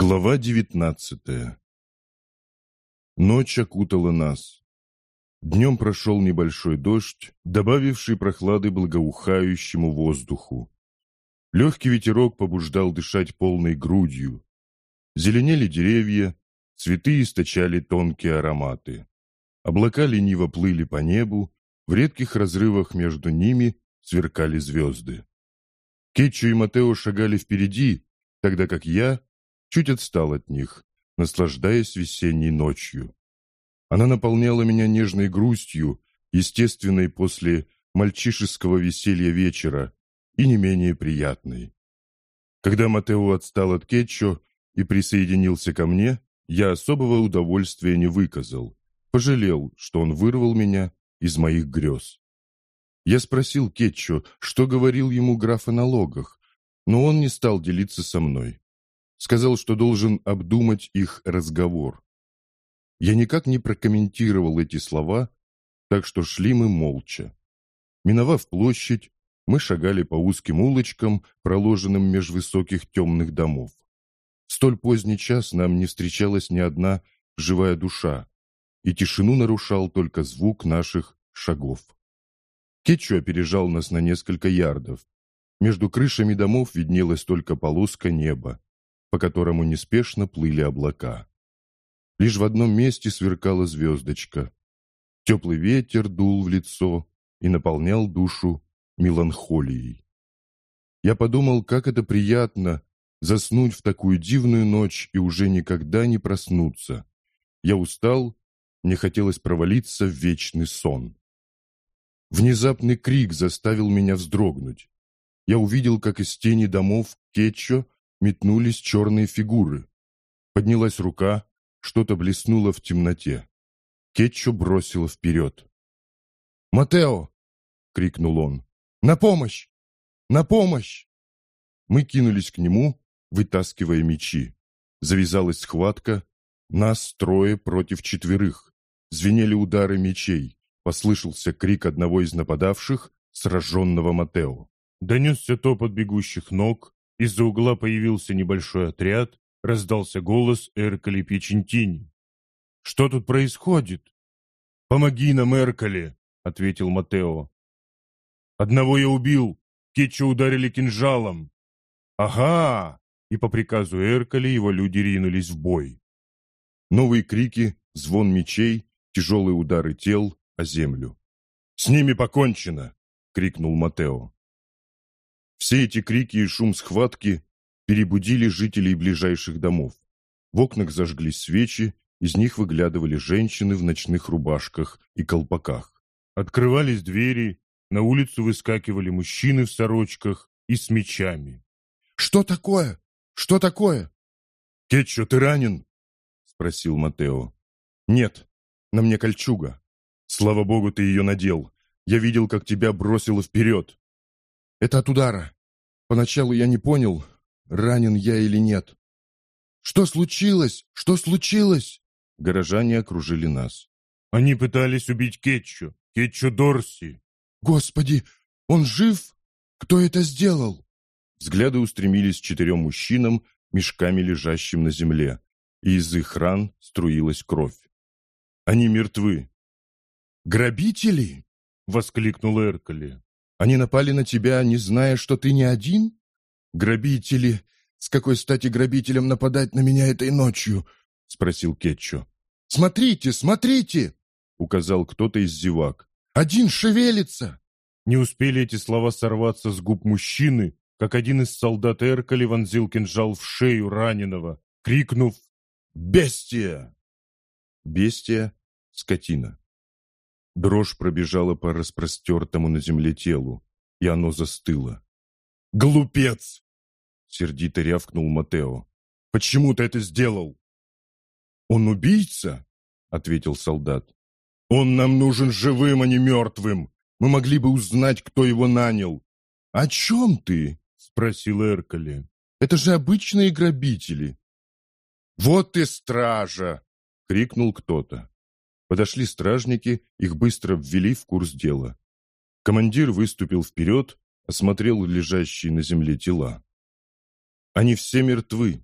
Глава девятнадцатая Ночь окутала нас. Днем прошел небольшой дождь, добавивший прохлады благоухающему воздуху. Легкий ветерок побуждал дышать полной грудью. Зеленели деревья, цветы источали тонкие ароматы. Облака лениво плыли по небу, в редких разрывах между ними сверкали звезды. Кетчу и Матео шагали впереди, тогда как я чуть отстал от них, наслаждаясь весенней ночью. Она наполняла меня нежной грустью, естественной после мальчишеского веселья вечера и не менее приятной. Когда Матео отстал от Кетчо и присоединился ко мне, я особого удовольствия не выказал, пожалел, что он вырвал меня из моих грез. Я спросил Кетчо, что говорил ему граф о налогах, но он не стал делиться со мной. Сказал, что должен обдумать их разговор. Я никак не прокомментировал эти слова, так что шли мы молча. Миновав площадь, мы шагали по узким улочкам, проложенным меж высоких темных домов. В столь поздний час нам не встречалась ни одна живая душа, и тишину нарушал только звук наших шагов. Кетчу опережал нас на несколько ярдов. Между крышами домов виднелась только полоска неба по которому неспешно плыли облака. Лишь в одном месте сверкала звездочка. Теплый ветер дул в лицо и наполнял душу меланхолией. Я подумал, как это приятно заснуть в такую дивную ночь и уже никогда не проснуться. Я устал, мне хотелось провалиться в вечный сон. Внезапный крик заставил меня вздрогнуть. Я увидел, как из тени домов Кетчо метнулись черные фигуры. Поднялась рука, что-то блеснуло в темноте. Кетчу бросило вперед. «Матео!» — крикнул он. «На помощь! На помощь!» Мы кинулись к нему, вытаскивая мечи. Завязалась схватка. Нас трое против четверых. Звенели удары мечей. Послышался крик одного из нападавших, сраженного Матео. Донесся топот бегущих ног, из-за угла появился небольшой отряд, раздался голос Эркали Печентини. «Что тут происходит?» «Помоги нам, Эркали!» — ответил Матео. «Одного я убил, Кетча ударили кинжалом». «Ага!» И по приказу Эркали его люди ринулись в бой. Новые крики, звон мечей, тяжелые удары тел о землю. «С ними покончено!» — крикнул Матео. Все эти крики и шум схватки перебудили жителей ближайших домов. В окнах зажглись свечи, из них выглядывали женщины в ночных рубашках и колпаках. Открывались двери, на улицу выскакивали мужчины в сорочках и с мечами. «Что такое? Что такое?» «Кетчо, ты ранен?» — спросил Матео. «Нет, на мне кольчуга. Слава богу, ты ее надел. Я видел, как тебя бросило вперед. Это от удара. Поначалу я не понял, ранен я или нет. Что случилось? Что случилось? Горожане окружили нас. Они пытались убить Кетчу, Кетчу Дорси. Господи, он жив? Кто это сделал? Взгляды устремились к четырем мужчинам, мешками лежащим на земле, и из их ран струилась кровь. Они мертвы. «Грабители?» — воскликнул Эркали. Они напали на тебя, не зная, что ты не один? Грабители! С какой стати грабителям нападать на меня этой ночью? Спросил Кетчо. Смотрите, смотрите! Указал кто-то из зевак. Один шевелится! Не успели эти слова сорваться с губ мужчины, как один из солдат Эркали вонзил кинжал в шею раненого, крикнув «Бестия!» Бестия — скотина. Дрожь пробежала по распростертому на земле телу, и оно застыло. «Глупец!» — сердито рявкнул Матео. «Почему ты это сделал?» «Он убийца?» — ответил солдат. «Он нам нужен живым, а не мертвым. Мы могли бы узнать, кто его нанял». «О чем ты?» — спросил Эркали. «Это же обычные грабители». «Вот и стража!» — крикнул кто-то. Подошли стражники, их быстро ввели в курс дела. Командир выступил вперед, осмотрел лежащие на земле тела. Они все мертвы.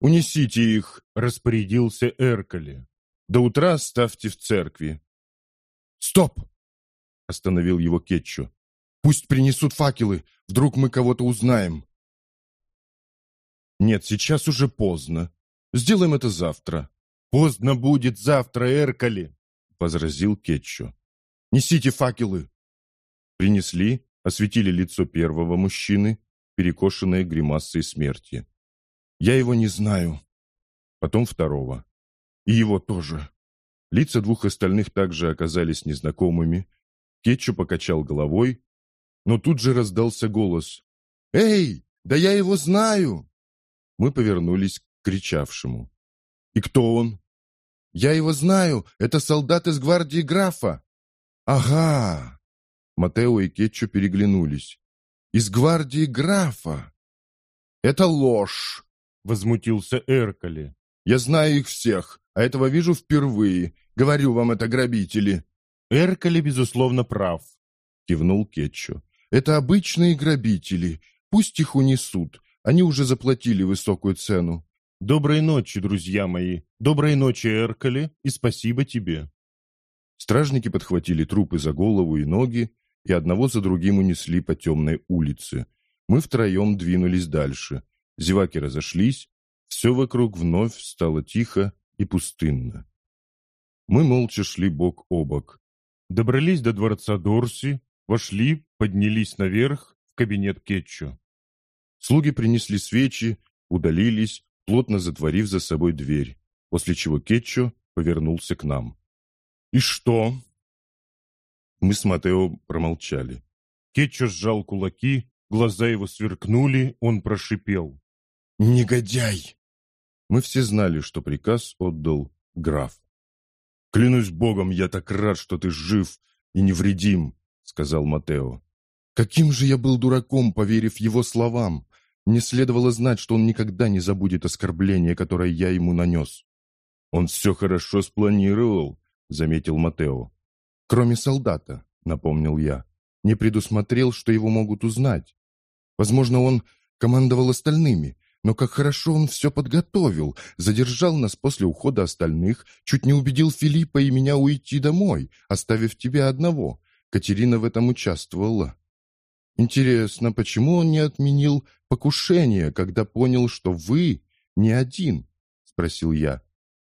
«Унесите их», — распорядился Эркали. «До утра ставьте в церкви». «Стоп!» — остановил его Кетчу. «Пусть принесут факелы, вдруг мы кого-то узнаем». «Нет, сейчас уже поздно. Сделаем это завтра». «Поздно будет завтра, Эркали», — возразил Кетчу. «Несите факелы». Принесли, осветили лицо первого мужчины, перекошенное гримасой смерти. Я его не знаю. Потом второго. И его тоже. Лица двух остальных также оказались незнакомыми. Кетчу покачал головой, но тут же раздался голос. «Эй, да я его знаю!» Мы повернулись к кричавшему. «И кто он?» «Я его знаю, это солдат из гвардии графа!» «Ага!» Матео и Кетчу переглянулись. «Из гвардии графа!» «Это ложь!» возмутился Эркали. «Я знаю их всех, а этого вижу впервые. Говорю вам, это грабители». «Эркали, безусловно, прав», — кивнул Кетчу. «Это обычные грабители. Пусть их унесут. Они уже заплатили высокую цену». «Доброй ночи, друзья мои. Доброй ночи, Эркали, и спасибо тебе». Стражники подхватили трупы за голову и ноги и одного за другим унесли по темной улице. Мы втроем двинулись дальше. Зеваки разошлись, все вокруг вновь стало тихо и пустынно. Мы молча шли бок о бок. Добрались до дворца Дорси, вошли, поднялись наверх в кабинет Кетчу. Слуги принесли свечи, удалились, плотно затворив за собой дверь, после чего Кетчу повернулся к нам. «И что?» Мы с Матео промолчали. Кетчу сжал кулаки, глаза его сверкнули, он прошипел. «Негодяй!» Мы все знали, что приказ отдал граф. «Клянусь богом, я так рад, что ты жив и невредим», — сказал Матео. «Каким же я был дураком, поверив его словам! Мне следовало знать, что он никогда не забудет оскорбление, которое я ему нанес». «Он все хорошо спланировал», — заметил Матео. «Кроме солдата», — напомнил я. «Не предусмотрел, что его могут узнать. Возможно, он командовал остальными, но как хорошо он все подготовил, задержал нас после ухода остальных, чуть не убедил Филиппа и меня уйти домой, оставив тебя одного. Катерина в этом участвовала. Интересно, почему он не отменил покушение, когда понял, что вы не один? Спросил я.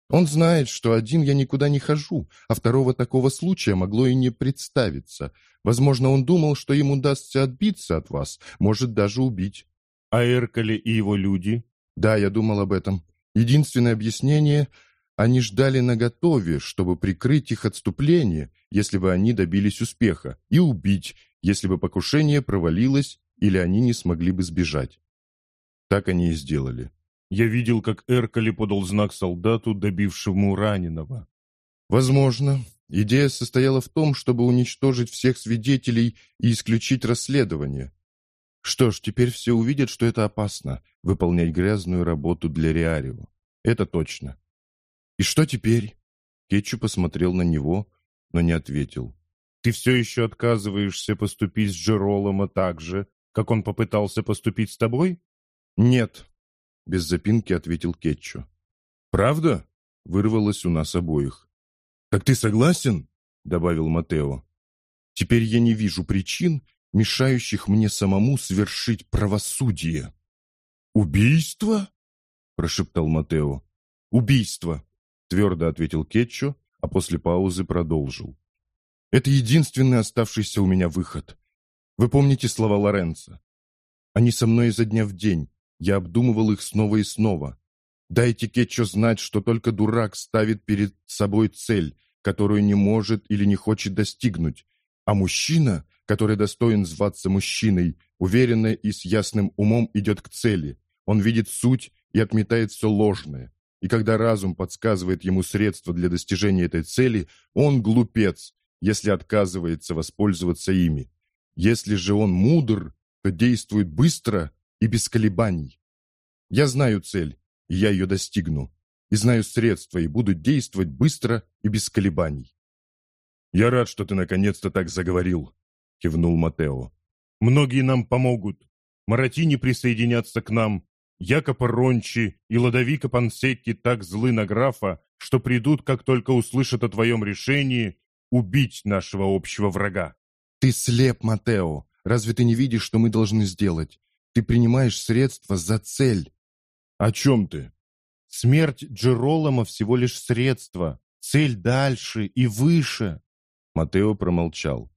Он знает, что один я никуда не хожу, а второго такого случая могло и не представиться. Возможно, он думал, что ему удастся отбиться от вас, может даже убить. А Эркали и его люди? Да, я думал об этом. Единственное объяснение – они ждали наготове, чтобы прикрыть их отступление, если бы они добились успеха, и убить, если бы покушение провалилось или они не смогли бы сбежать. Так они и сделали. Я видел, как Эркали подал знак солдату, добившему раненого. Возможно. Идея состояла в том, чтобы уничтожить всех свидетелей и исключить расследование. Что ж, теперь все увидят, что это опасно — выполнять грязную работу для Риарио. Это точно. И что теперь? Кетчу посмотрел на него, но не ответил. Ты все еще отказываешься поступить с Джеролома так же, как он попытался поступить с тобой? Нет, без запинки ответил Кетчу. Правда? Вырвалось у нас обоих. Так ты согласен? добавил Матео. Теперь я не вижу причин, мешающих мне самому свершить правосудие. «Убийство?» – прошептал Матео. «Убийство», – твердо ответил Кетчо, а после паузы продолжил. «Это единственный оставшийся у меня выход. Вы помните слова Лоренца? Они со мной изо дня в день, я обдумывал их снова и снова. Дайте Кетчо знать, что только дурак ставит перед собой цель, которую не может или не хочет достигнуть, а мужчина – который достоин зваться мужчиной, уверенно и с ясным умом идет к цели. Он видит суть и отметает все ложное. И когда разум подсказывает ему средства для достижения этой цели, он глупец, если отказывается воспользоваться ими. Если же он мудр, то действует быстро и без колебаний. Я знаю цель, и я ее достигну. И знаю средства, и буду действовать быстро и без колебаний. «Я рад, что ты наконец-то так заговорил», — кивнул Матео. «Многие нам помогут. Маратини присоединятся к нам. Якопо Рончи и Ладовика Пансетти так злы на графа, что придут, как только услышат о твоем решении, убить нашего общего врага. Ты слеп, Матео. Разве ты не видишь, что мы должны сделать? Ты принимаешь средства за цель. О чем ты? Смерть Джеролома всего лишь средство. Цель дальше и выше. Матео промолчал.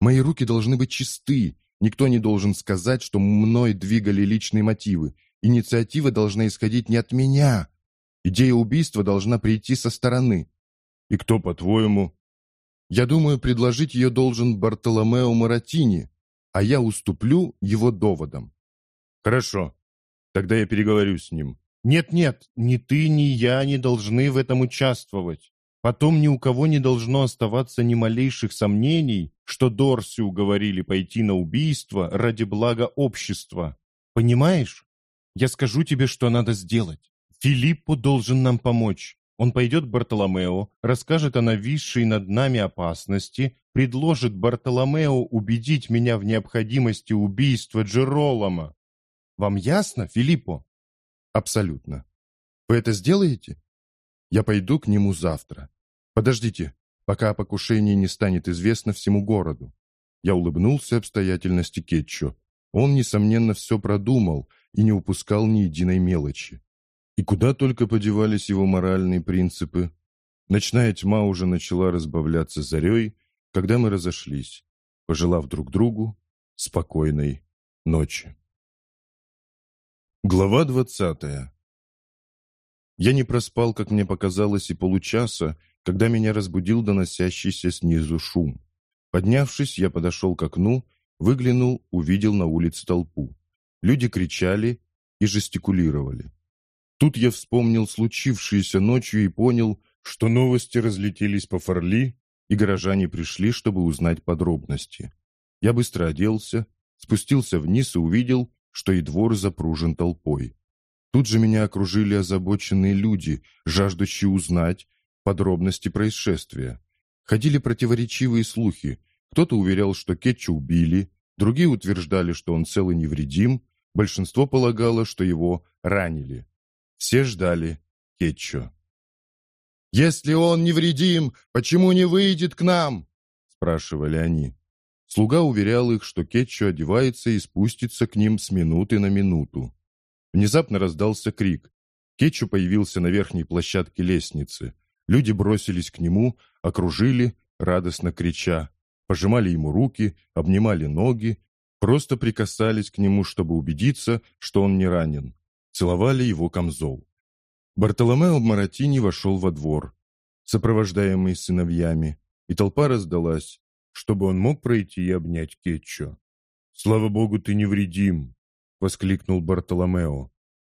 Мои руки должны быть чисты. Никто не должен сказать, что мной двигали личные мотивы. Инициатива должна исходить не от меня. Идея убийства должна прийти со стороны. И кто, по-твоему, я думаю, предложить ее должен Бартоломео Маратини, а я уступлю его доводам. Хорошо. Тогда я переговорю с ним. Нет-нет, ни ты, ни я не должны в этом участвовать. Потом ни у кого не должно оставаться ни малейших сомнений, что Дорси уговорили пойти на убийство ради блага общества. Понимаешь? Я скажу тебе, что надо сделать. Филиппо должен нам помочь. Он пойдет Бартоломео, расскажет о нависшей над нами опасности, предложит Бартоломео убедить меня в необходимости убийства Джеролома. Вам ясно, Филиппо? Абсолютно. Вы это сделаете? Я пойду к нему завтра. Подождите, пока о покушении не станет известно всему городу. Я улыбнулся обстоятельности Кетчу. Он, несомненно, все продумал и не упускал ни единой мелочи. И куда только подевались его моральные принципы. Ночная тьма уже начала разбавляться зарей, когда мы разошлись, пожелав друг другу спокойной ночи. Глава двадцатая Я не проспал, как мне показалось, и получаса, когда меня разбудил доносящийся снизу шум. Поднявшись, я подошел к окну, выглянул, увидел на улице толпу. Люди кричали и жестикулировали. Тут я вспомнил случившееся ночью и понял, что новости разлетелись по Форли, и горожане пришли, чтобы узнать подробности. Я быстро оделся, спустился вниз и увидел, что и двор запружен толпой. Тут же меня окружили озабоченные люди, жаждущие узнать подробности происшествия. Ходили противоречивые слухи. Кто-то уверял, что Кетчу убили, другие утверждали, что он цел и невредим, большинство полагало, что его ранили. Все ждали Кетчо. «Если он невредим, почему не выйдет к нам?» спрашивали они. Слуга уверял их, что Кетчо одевается и спустится к ним с минуты на минуту. Внезапно раздался крик. Кетчу появился на верхней площадке лестницы. Люди бросились к нему, окружили, радостно крича. Пожимали ему руки, обнимали ноги, просто прикасались к нему, чтобы убедиться, что он не ранен целовали его камзол. Бартоломео Маратини вошел во двор, сопровождаемый сыновьями, и толпа раздалась, чтобы он мог пройти и обнять Кетчо. «Слава богу, ты невредим!» — воскликнул Бартоломео.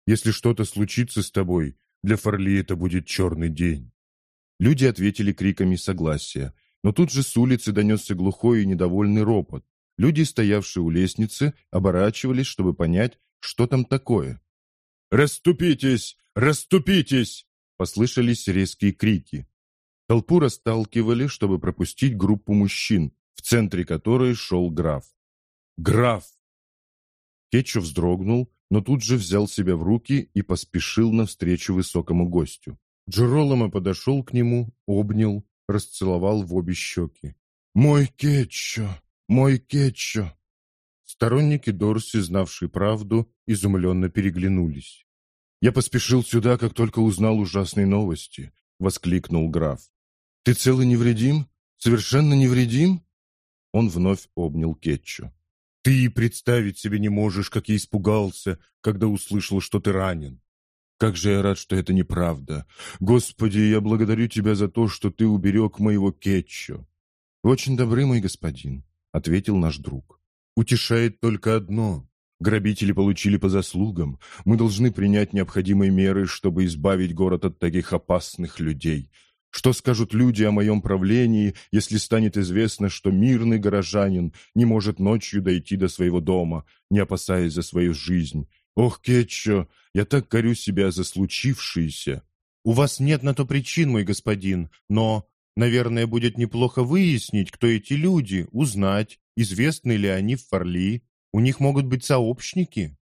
«Если что-то случится с тобой, для Форли это будет черный день». Люди ответили криками согласия, но тут же с улицы донесся глухой и недовольный ропот. Люди, стоявшие у лестницы, оборачивались, чтобы понять, что там такое. «Раступитесь! Раступитесь!» Послышались резкие крики. Толпу расталкивали, чтобы пропустить группу мужчин, в центре которой шел граф. «Граф!» Кетчу вздрогнул, но тут же взял себя в руки и поспешил навстречу высокому гостю. Джероломо подошел к нему, обнял, расцеловал в обе щеки. «Мой Кетчо! Мой Кетчо!» Сторонники Дорси, знавшие правду, изумленно переглянулись. «Я поспешил сюда, как только узнал ужасные новости», — воскликнул граф. «Ты цел и невредим? Совершенно невредим?» Он вновь обнял Кетчу. «Ты представить себе не можешь, как я испугался, когда услышал, что ты ранен. Как же я рад, что это неправда. Господи, я благодарю тебя за то, что ты уберег моего Кетчу». «Очень добрый мой господин», — ответил наш друг. Утешает только одно. Грабители получили по заслугам. Мы должны принять необходимые меры, чтобы избавить город от таких опасных людей. Что скажут люди о моем правлении, если станет известно, что мирный горожанин не может ночью дойти до своего дома, не опасаясь за свою жизнь? Ох, Кетчо, я так корю себя за случившееся. У вас нет на то причин, мой господин, но, наверное, будет неплохо выяснить, кто эти люди, узнать, Известны ли они в Форли? У них могут быть сообщники?»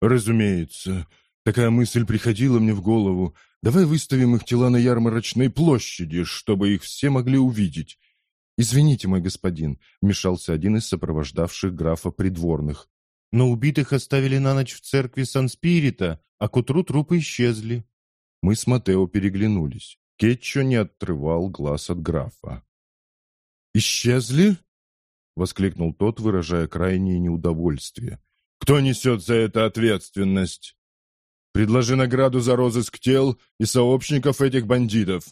«Разумеется. Такая мысль приходила мне в голову. Давай выставим их тела на ярмарочной площади, чтобы их все могли увидеть. «Извините, мой господин», — вмешался один из сопровождавших графа придворных. «Но убитых оставили на ночь в церкви Сан-Спирита, а к утру трупы исчезли». Мы с Матео переглянулись. Кетчо не отрывал глаз от графа. «Исчезли?» — воскликнул тот, выражая крайнее неудовольствие. «Кто несет за это ответственность? Предложи награду за розыск тел и сообщников этих бандитов.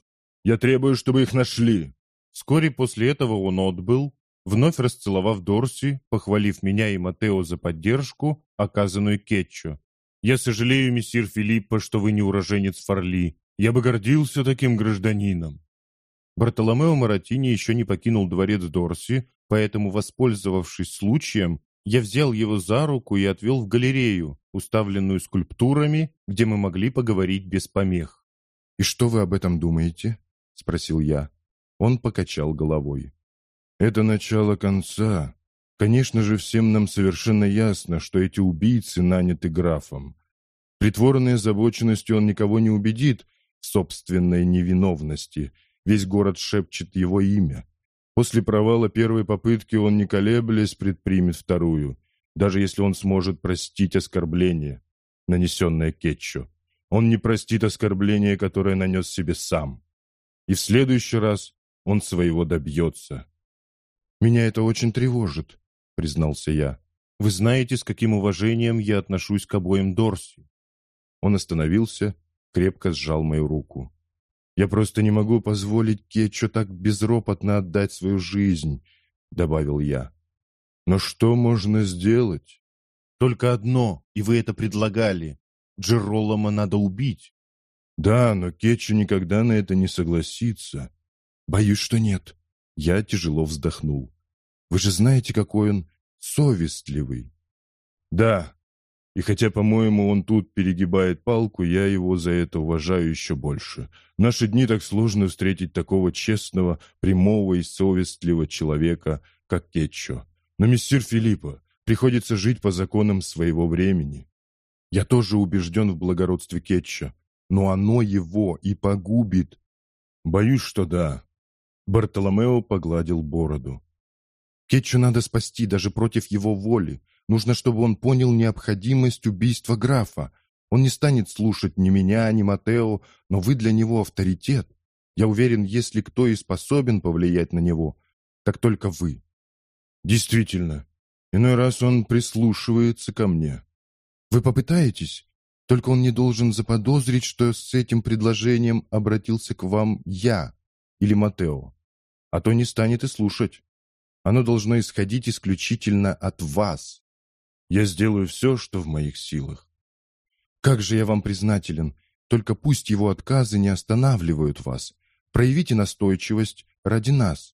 Я требую, чтобы их нашли». Вскоре после этого он отбыл, вновь расцеловав Дорси, похвалив меня и Матео за поддержку, оказанную Кетчу. «Я сожалею, мессир Филиппо, что вы не уроженец Фарли. Я бы гордился таким гражданином». Бартоломео Маратини еще не покинул дворец Дорси, поэтому, воспользовавшись случаем, я взял его за руку и отвел в галерею, уставленную скульптурами, где мы могли поговорить без помех. «И что вы об этом думаете?» — спросил я. Он покачал головой. «Это начало конца. Конечно же, всем нам совершенно ясно, что эти убийцы наняты графом. Притворной озабоченностью он никого не убедит в собственной невиновности. Весь город шепчет его имя. После провала первой попытки он, не колеблясь, предпримет вторую, даже если он сможет простить оскорбление, нанесенное Кетчу. Он не простит оскорбление, которое нанес себе сам. И в следующий раз он своего добьется. «Меня это очень тревожит», — признался я. «Вы знаете, с каким уважением я отношусь к обоим Дорси». Он остановился, крепко сжал мою руку. «Я просто не могу позволить Кетчу так безропотно отдать свою жизнь», — добавил я. «Но что можно сделать?» «Только одно, и вы это предлагали. Джеролома надо убить». «Да, но Кетчу никогда на это не согласится. Боюсь, что нет. Я тяжело вздохнул. Вы же знаете, какой он совестливый. Да, и хотя, по-моему, он тут перегибает палку, я его за это уважаю еще больше. В наши дни так сложно встретить такого честного, прямого и совестливого человека, как Кетчо. Но мессир Филиппа приходится жить по законам своего времени. Я тоже убежден в благородстве Кетча, но оно его и погубит. Боюсь, что да. Бартоломео погладил бороду. Кетчу надо спасти даже против его воли. Нужно, чтобы он понял необходимость убийства графа. Он не станет слушать ни меня, ни Матео, но вы для него авторитет. Я уверен, если кто и способен повлиять на него, так только вы. Действительно, иной раз он прислушивается ко мне. Вы попытаетесь? Только он не должен заподозрить, что с этим предложением обратился к вам я или Матео а то не станет и слушать. Оно должно исходить исключительно от вас. Я сделаю все, что в моих силах. Как же я вам признателен, только пусть его отказы не останавливают вас. Проявите настойчивость ради нас.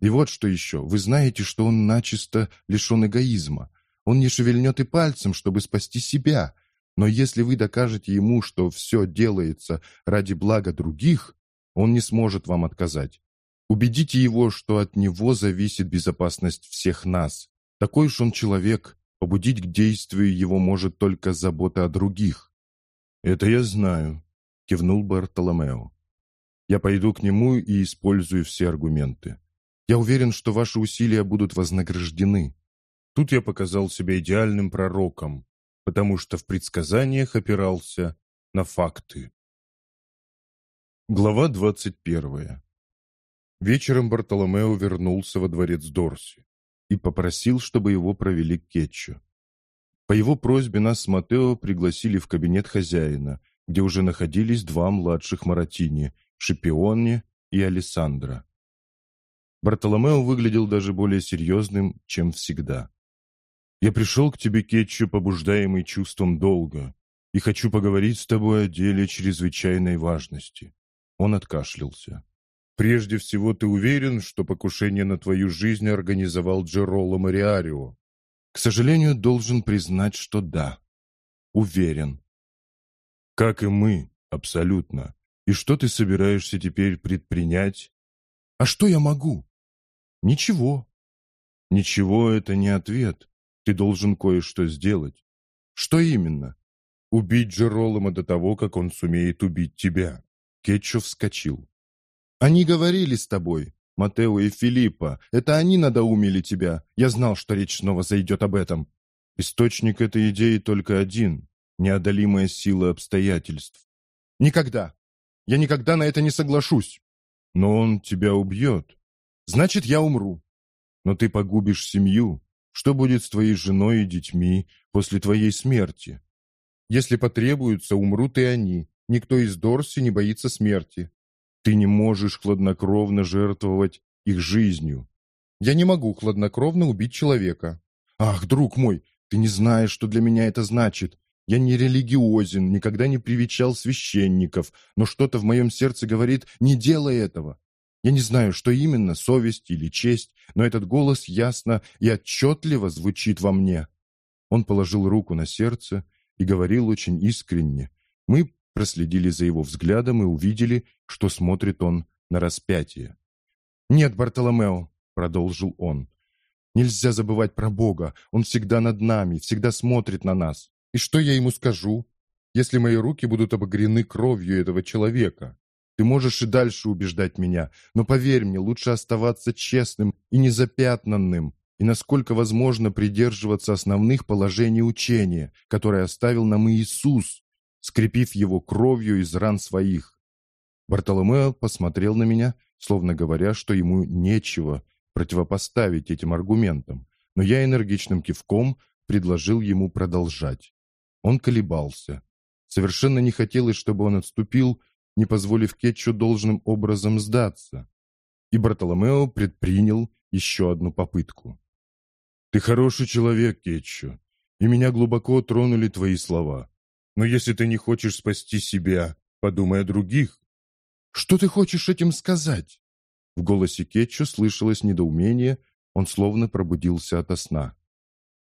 И вот что еще, вы знаете, что он начисто лишен эгоизма. Он не шевельнет и пальцем, чтобы спасти себя. Но если вы докажете ему, что все делается ради блага других, он не сможет вам отказать. Убедите его, что от него зависит безопасность всех нас. Такой уж он человек, побудить к действию его может только забота о других. «Это я знаю», — кивнул Бартоломео. «Я пойду к нему и использую все аргументы. Я уверен, что ваши усилия будут вознаграждены». Тут я показал себя идеальным пророком, потому что в предсказаниях опирался на факты. Глава двадцать первая. Вечером Бартоломео вернулся во дворец Дорси и попросил, чтобы его провели к Кетчу. По его просьбе нас с Матео пригласили в кабинет хозяина, где уже находились два младших Маратини – Шипионе и Алессандро. Бартоломео выглядел даже более серьезным, чем всегда. «Я пришел к тебе, Кетчу, побуждаемый чувством долга, и хочу поговорить с тобой о деле чрезвычайной важности». Он откашлялся. Прежде всего, ты уверен, что покушение на твою жизнь организовал Джероло Мариарио? К сожалению, должен признать, что да. Уверен. Как и мы, абсолютно. И что ты собираешься теперь предпринять? А что я могу? Ничего. Ничего — это не ответ. Ты должен кое-что сделать. Что именно? Убить Джеролома до того, как он сумеет убить тебя. Кетчо вскочил. Они говорили с тобой, Матео и Филиппа. Это они надоумили тебя. Я знал, что речь снова зайдет об этом. Источник этой идеи только один — неодолимая сила обстоятельств. Никогда. Я никогда на это не соглашусь. Но он тебя убьет. Значит, я умру. Но ты погубишь семью. Что будет с твоей женой и детьми после твоей смерти? Если потребуется, умрут и они. Никто из Дорси не боится смерти. Ты не можешь хладнокровно жертвовать их жизнью. Я не могу хладнокровно убить человека. Ах, друг мой, ты не знаешь, что для меня это значит. Я не религиозен, никогда не привечал священников, но что-то в моем сердце говорит «не делай этого». Я не знаю, что именно, совесть или честь, но этот голос ясно и отчетливо звучит во мне. Он положил руку на сердце и говорил очень искренне. Мы проследили за его взглядом и увидели, что смотрит он на распятие. «Нет, Бартоломео», — продолжил он, — «нельзя забывать про Бога. Он всегда над нами, всегда смотрит на нас. И что я ему скажу, если мои руки будут обогрены кровью этого человека? Ты можешь и дальше убеждать меня, но поверь мне, лучше оставаться честным и незапятнанным, и насколько возможно придерживаться основных положений учения, которые оставил нам Иисус, скрепив его кровью из ран своих. Бартоломео посмотрел на меня, словно говоря, что ему нечего противопоставить этим аргументам, но я энергичным кивком предложил ему продолжать. Он колебался. Совершенно не хотелось, чтобы он отступил, не позволив Кетчу должным образом сдаться. И Бартоломео предпринял еще одну попытку. «Ты хороший человек, Кетчу, и меня глубоко тронули твои слова. Но если ты не хочешь спасти себя, подумай о других. Что ты хочешь этим сказать? В голосе Кетчу слышалось недоумение, он словно пробудился ото сна.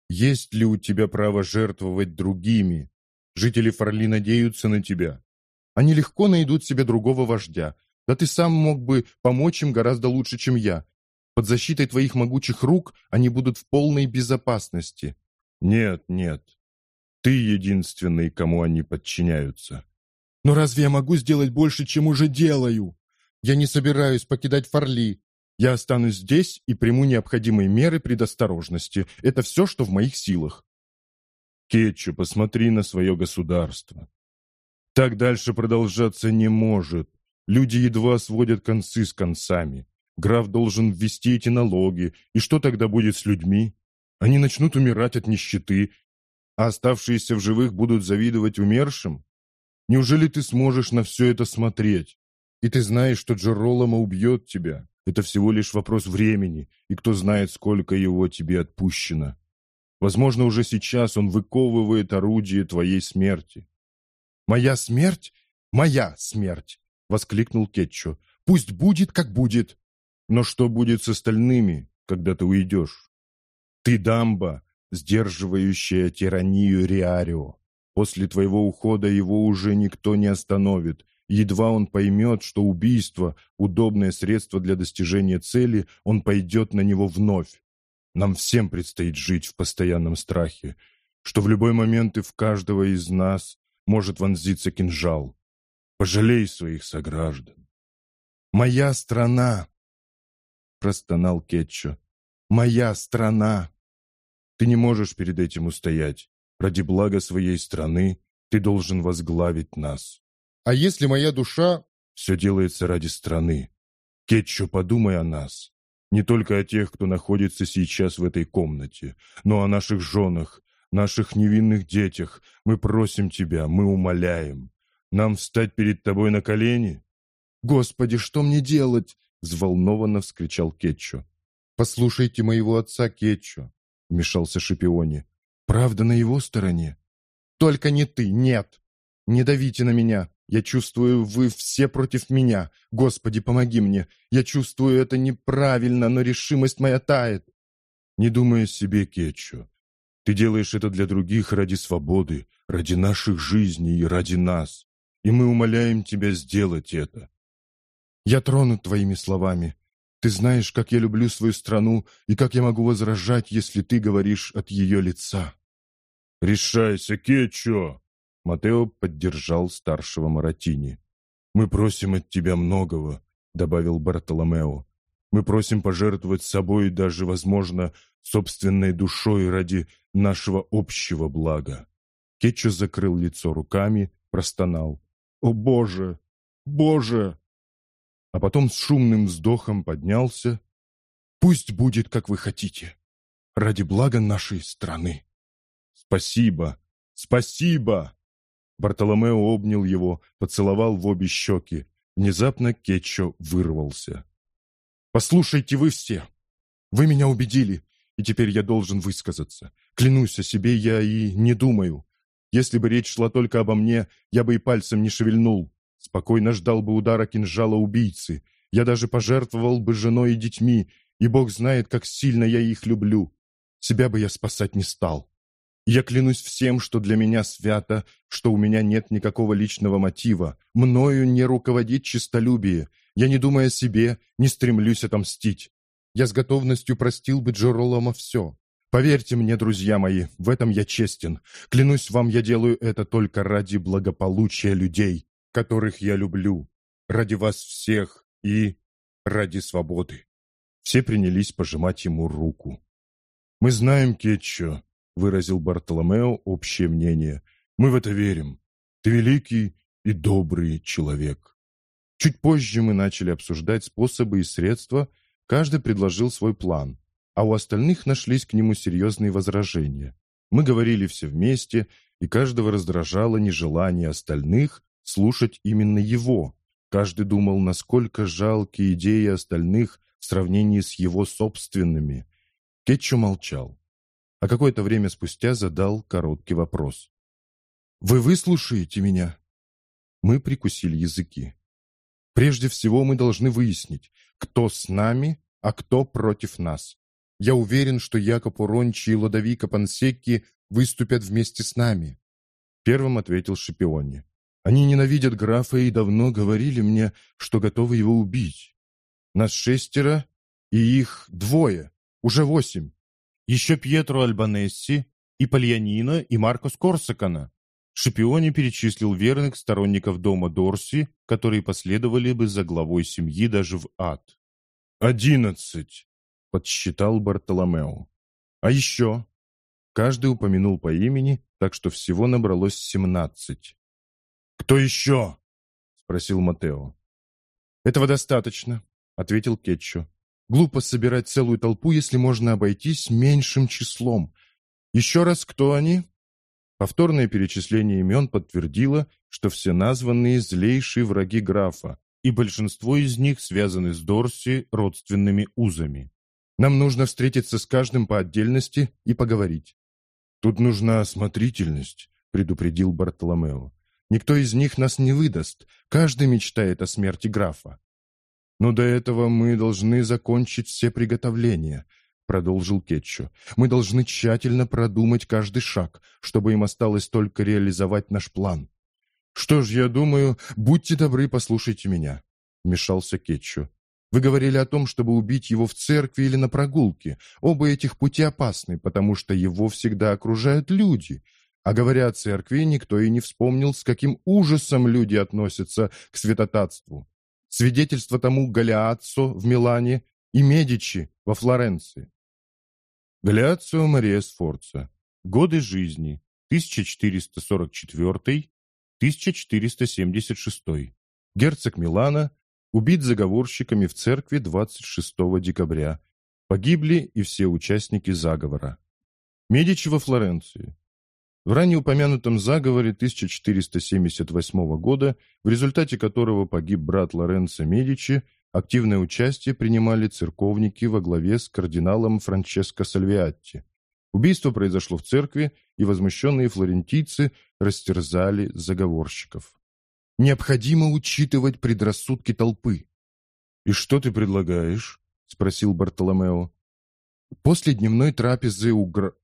Есть ли у тебя право жертвовать другими? Жители Фарли надеются на тебя. Они легко найдут себе другого вождя. Да ты сам мог бы помочь им гораздо лучше, чем я. Под защитой твоих могучих рук они будут в полной безопасности. Нет, нет. Ты единственный, кому они подчиняются. Но разве я могу сделать больше, чем уже делаю? Я не собираюсь покидать Фарли. Я останусь здесь и приму необходимые меры предосторожности. Это все, что в моих силах. Кетчу, посмотри на свое государство. Так дальше продолжаться не может. Люди едва сводят концы с концами. Граф должен ввести эти налоги. И что тогда будет с людьми? Они начнут умирать от нищеты, а оставшиеся в живых будут завидовать умершим? Неужели ты сможешь на все это смотреть? И ты знаешь, что Джеролома убьет тебя. Это всего лишь вопрос времени, и кто знает, сколько его тебе отпущено. Возможно, уже сейчас он выковывает орудие твоей смерти. «Моя смерть? Моя смерть!» — воскликнул Кетчо. «Пусть будет, как будет!» «Но что будет с остальными, когда ты уйдешь? Ты, Дамба, сдерживающая тиранию Риарио. После твоего ухода его уже никто не остановит. Едва он поймет, что убийство – удобное средство для достижения цели, он пойдет на него вновь. Нам всем предстоит жить в постоянном страхе, что в любой момент и в каждого из нас может вонзиться кинжал. Пожалей своих сограждан. «Моя страна!» – простонал Кетчо. «Моя страна!» Ты не можешь перед этим устоять. Ради блага своей страны ты должен возглавить нас. А если моя душа... Все делается ради страны. Кетчо, подумай о нас. Не только о тех, кто находится сейчас в этой комнате, но о наших женах, наших невинных детях. Мы просим тебя, мы умоляем. Нам встать перед тобой на колени? Господи, что мне делать? Взволнованно вскричал Кетчо. Послушайте моего отца Кетчо вмешался Шипиони. «Правда на его стороне?» «Только не ты, нет! Не давите на меня! Я чувствую, вы все против меня! Господи, помоги мне! Я чувствую, это неправильно, но решимость моя тает!» «Не думай себе, Кетчу. Ты делаешь это для других ради свободы, ради наших жизней и ради нас. И мы умоляем тебя сделать это». «Я тронут твоими словами. Ты знаешь, как я люблю свою страну и как я могу возражать, если ты говоришь от ее лица. Решайся, Кечо! Матео поддержал старшего Маратини. «Мы просим от тебя многого», — добавил Бартоломео. «Мы просим пожертвовать собой и даже, возможно, собственной душой ради нашего общего блага». Кетчо закрыл лицо руками, простонал. «О, Боже! Боже!» А потом с шумным вздохом поднялся. «Пусть будет, как вы хотите, ради блага нашей страны». «Спасибо! Спасибо!» Бартоломео обнял его, поцеловал в обе щеки. Внезапно Кетчо вырвался. «Послушайте вы все! Вы меня убедили, и теперь я должен высказаться. Клянусь о себе, я и не думаю. Если бы речь шла только обо мне, я бы и пальцем не шевельнул. Спокойно ждал бы удара кинжала убийцы. Я даже пожертвовал бы женой и детьми, и Бог знает, как сильно я их люблю. Себя бы я спасать не стал. Я клянусь всем, что для меня свято, что у меня нет никакого личного мотива. Мною не руководит честолюбие. Я не думаю о себе, не стремлюсь отомстить. Я с готовностью простил бы Джеролома все. Поверьте мне, друзья мои, в этом я честен. Клянусь вам, я делаю это только ради благополучия людей, которых я люблю, ради вас всех и ради свободы. Все принялись пожимать ему руку. «Мы знаем, Кетчо, — выразил Бартоломео общее мнение. «Мы в это верим. Ты великий и добрый человек». Чуть позже мы начали обсуждать способы и средства, каждый предложил свой план, а у остальных нашлись к нему серьезные возражения. Мы говорили все вместе, и каждого раздражало нежелание остальных слушать именно его. Каждый думал, насколько жалкие идеи остальных в сравнении с его собственными. Кетчо молчал а какое-то время спустя задал короткий вопрос. «Вы выслушаете меня?» Мы прикусили языки. «Прежде всего мы должны выяснить, кто с нами, а кто против нас. Я уверен, что Якоб Урончи и Лодовика Пансекки выступят вместе с нами», — первым ответил Шипиони. «Они ненавидят графа и давно говорили мне, что готовы его убить. Нас шестеро, и их двое, уже восемь. Еще Пьетро Альбанесси, и Пальянино, и Маркос Корсакана. Шипиони перечислил верных сторонников дома Дорси, которые последовали бы за главой семьи даже в ад. «Одиннадцать!» — подсчитал Бартоломео. «А еще?» Каждый упомянул по имени, так что всего набралось семнадцать. «Кто еще?» — спросил Матео. «Этого достаточно», — ответил Кетчо. Глупо собирать целую толпу, если можно обойтись меньшим числом. Еще раз, кто они? Повторное перечисление имен подтвердило, что все названные злейшие враги графа, и большинство из них связаны с Дорси родственными узами. Нам нужно встретиться с каждым по отдельности и поговорить. Тут нужна осмотрительность, предупредил Бартоломео. Никто из них нас не выдаст. Каждый мечтает о смерти графа. «Но до этого мы должны закончить все приготовления», — продолжил Кетчу. «Мы должны тщательно продумать каждый шаг, чтобы им осталось только реализовать наш план». «Что ж, я думаю, будьте добры, послушайте меня», — вмешался Кетчу. «Вы говорили о том, чтобы убить его в церкви или на прогулке. Оба этих пути опасны, потому что его всегда окружают люди». А говоря о церкви, никто и не вспомнил, с каким ужасом люди относятся к святотатству. Свидетельство тому Галиаццо в Милане и Медичи во Флоренции. Галиаццо Мария Сфорца. Годы жизни 1444-1476. Герцог Милана. Убит заговорщиками в церкви 26 декабря. Погибли и все участники заговора. Медичи во Флоренции. В ранее упомянутом заговоре 1478 года, в результате которого погиб брат Лоренцо Медичи, активное участие принимали церковники во главе с кардиналом Франческо Сальвиатти. Убийство произошло в церкви, и возмущенные флорентийцы растерзали заговорщиков. Необходимо учитывать предрассудки толпы. «И что ты предлагаешь?» — спросил Бартоломео. После дневной трапезы у, гр...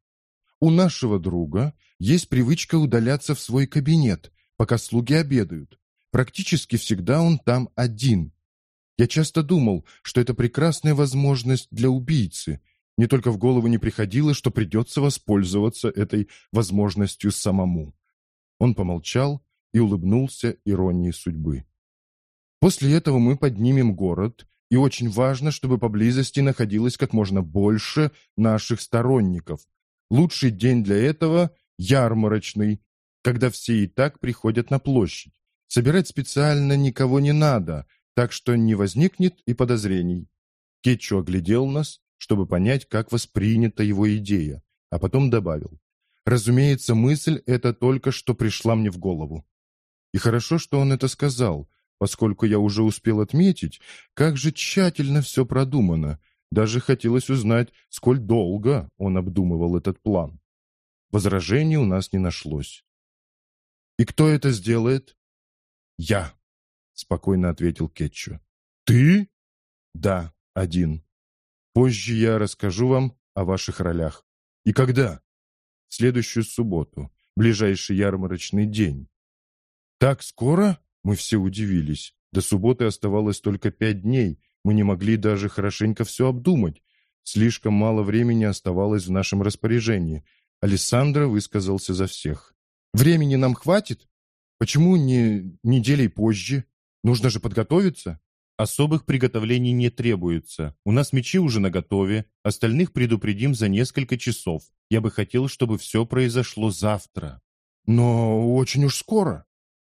у нашего друга есть привычка удаляться в свой кабинет, пока слуги обедают. Практически всегда он там один. Я часто думал, что это прекрасная возможность для убийцы. Мне только в голову не приходило, что придется воспользоваться этой возможностью самому. Он помолчал и улыбнулся иронии судьбы. После этого мы поднимем город, и очень важно, чтобы поблизости находилось как можно больше наших сторонников. Лучший день для этого – ярмарочный, когда все и так приходят на площадь. Собирать специально никого не надо, так что не возникнет и подозрений. Кетчу оглядел нас, чтобы понять, как воспринята его идея, а потом добавил. Разумеется, мысль эта только что пришла мне в голову. И хорошо, что он это сказал, поскольку я уже успел отметить, как же тщательно все продумано. Даже хотелось узнать, сколь долго он обдумывал этот план. Возражений у нас не нашлось. «И кто это сделает?» «Я», — спокойно ответил Кетчу. «Ты?» «Да, один. Позже я расскажу вам о ваших ролях. И когда?» «В следующую субботу, ближайший ярмарочный день». «Так скоро?» Мы все удивились. До субботы оставалось только пять дней. Мы не могли даже хорошенько все обдумать. Слишком мало времени оставалось в нашем распоряжении. Александра высказался за всех. «Времени нам хватит? Почему не неделей позже? Нужно же подготовиться?» Особых приготовлений не требуется. У нас мечи уже наготове, остальных предупредим за несколько часов. Я бы хотел, чтобы все произошло завтра. Но очень уж скоро.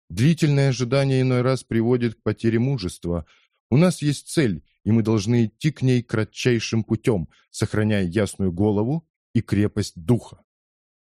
Длительное ожидание иной раз приводит к потере мужества. У нас есть цель, и мы должны идти к ней кратчайшим путем, сохраняя ясную голову и крепость духа.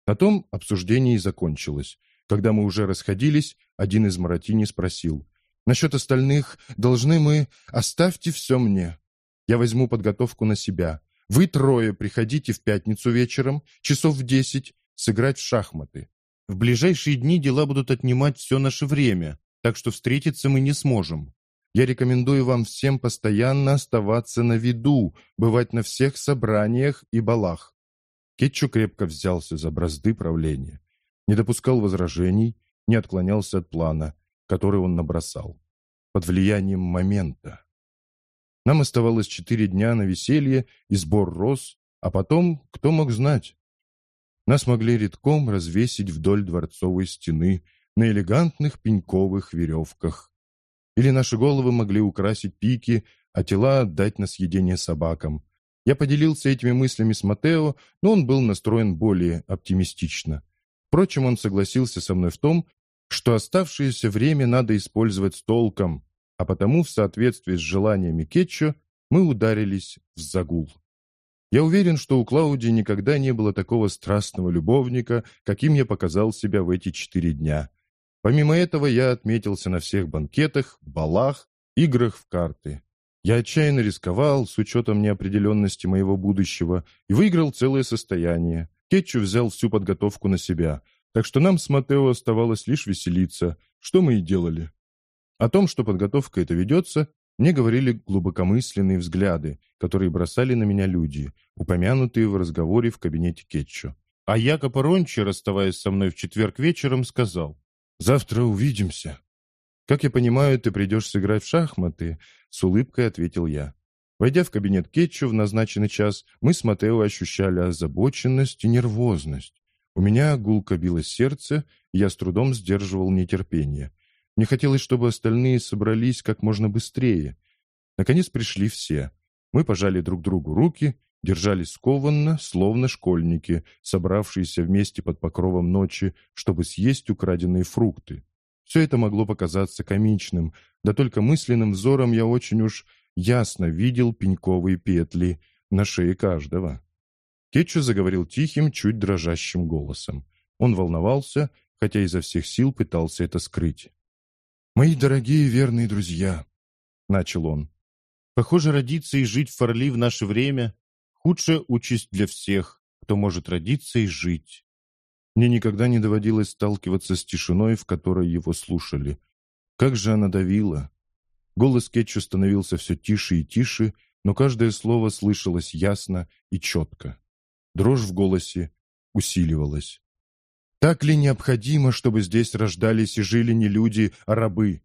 На том обсуждение и закончилось. Когда мы уже расходились, один из Маратини спросил, Насчет остальных должны мы... Оставьте все мне. Я возьму подготовку на себя. Вы трое приходите в пятницу вечером, часов в десять, сыграть в шахматы. В ближайшие дни дела будут отнимать все наше время, так что встретиться мы не сможем. Я рекомендую вам всем постоянно оставаться на виду, бывать на всех собраниях и балах. Кетчу крепко взялся за бразды правления. Не допускал возражений, не отклонялся от плана – который он набросал, под влиянием момента. Нам оставалось четыре дня на веселье и сбор роз, а потом, кто мог знать? Нас могли редком развесить вдоль дворцовой стены на элегантных пеньковых веревках. Или наши головы могли украсить пики, а тела отдать на съедение собакам. Я поделился этими мыслями с Матео, но он был настроен более оптимистично. Впрочем, он согласился со мной в том, что оставшееся время надо использовать с толком, а потому в соответствии с желаниями Кетчо мы ударились в загул. Я уверен, что у Клауди никогда не было такого страстного любовника, каким я показал себя в эти четыре дня. Помимо этого, я отметился на всех банкетах, балах, играх в карты. Я отчаянно рисковал с учетом неопределенности моего будущего и выиграл целое состояние. Кетчу взял всю подготовку на себя – так что нам с Матео оставалось лишь веселиться, что мы и делали. О том, что подготовка эта ведется, мне говорили глубокомысленные взгляды, которые бросали на меня люди, упомянутые в разговоре в кабинете Кетчо. А Якоб Рончи, расставаясь со мной в четверг вечером, сказал, «Завтра увидимся». «Как я понимаю, ты придешь сыграть в шахматы?» — с улыбкой ответил я. Войдя в кабинет Кетчу в назначенный час, мы с Матео ощущали озабоченность и нервозность. У меня гулко билось сердце, и я с трудом сдерживал нетерпение. Мне хотелось, чтобы остальные собрались как можно быстрее. Наконец пришли все. Мы пожали друг другу руки, держались скованно, словно школьники, собравшиеся вместе под покровом ночи, чтобы съесть украденные фрукты. Все это могло показаться комичным, да только мысленным взором я очень уж ясно видел пеньковые петли на шее каждого. Кетчу заговорил тихим, чуть дрожащим голосом. Он волновался, хотя изо всех сил пытался это скрыть. «Мои дорогие верные друзья», — начал он, — «похоже, родиться и жить в Форли в наше время — худшая участь для всех, кто может родиться и жить». Мне никогда не доводилось сталкиваться с тишиной, в которой его слушали. Как же она давила! Голос Кетчу становился все тише и тише, но каждое слово слышалось ясно и четко. Дрожь в голосе усиливалась. Так ли необходимо, чтобы здесь рождались и жили не люди, а рабы?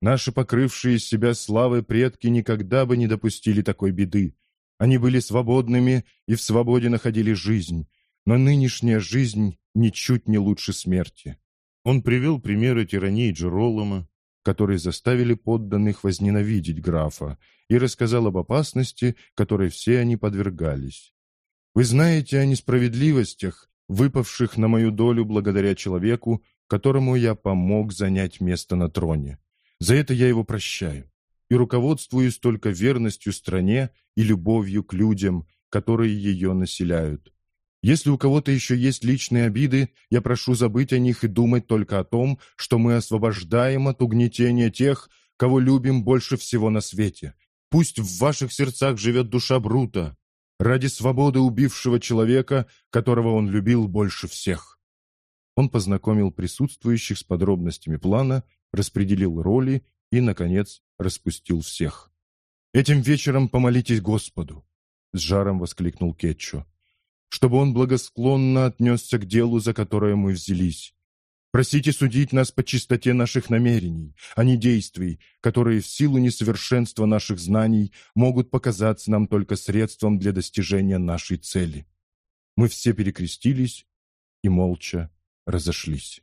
Наши покрывшие себя славы предки никогда бы не допустили такой беды. Они были свободными и в свободе находили жизнь, но нынешняя жизнь ничуть не лучше смерти. Он привел примеры тирании Джеролома, которые заставили подданных возненавидеть графа, и рассказал об опасности, которой все они подвергались. «Вы знаете о несправедливостях, выпавших на мою долю благодаря человеку, которому я помог занять место на троне. За это я его прощаю и руководствуюсь только верностью стране и любовью к людям, которые ее населяют. Если у кого-то еще есть личные обиды, я прошу забыть о них и думать только о том, что мы освобождаем от угнетения тех, кого любим больше всего на свете. Пусть в ваших сердцах живет душа Брута, ради свободы убившего человека, которого он любил больше всех. Он познакомил присутствующих с подробностями плана, распределил роли и, наконец, распустил всех. «Этим вечером помолитесь Господу!» — с жаром воскликнул Кетчо. «Чтобы он благосклонно отнесся к делу, за которое мы взялись. Просите судить нас по чистоте наших намерений, а не действий, которые в силу несовершенства наших знаний могут показаться нам только средством для достижения нашей цели». Мы все перекрестились и молча разошлись.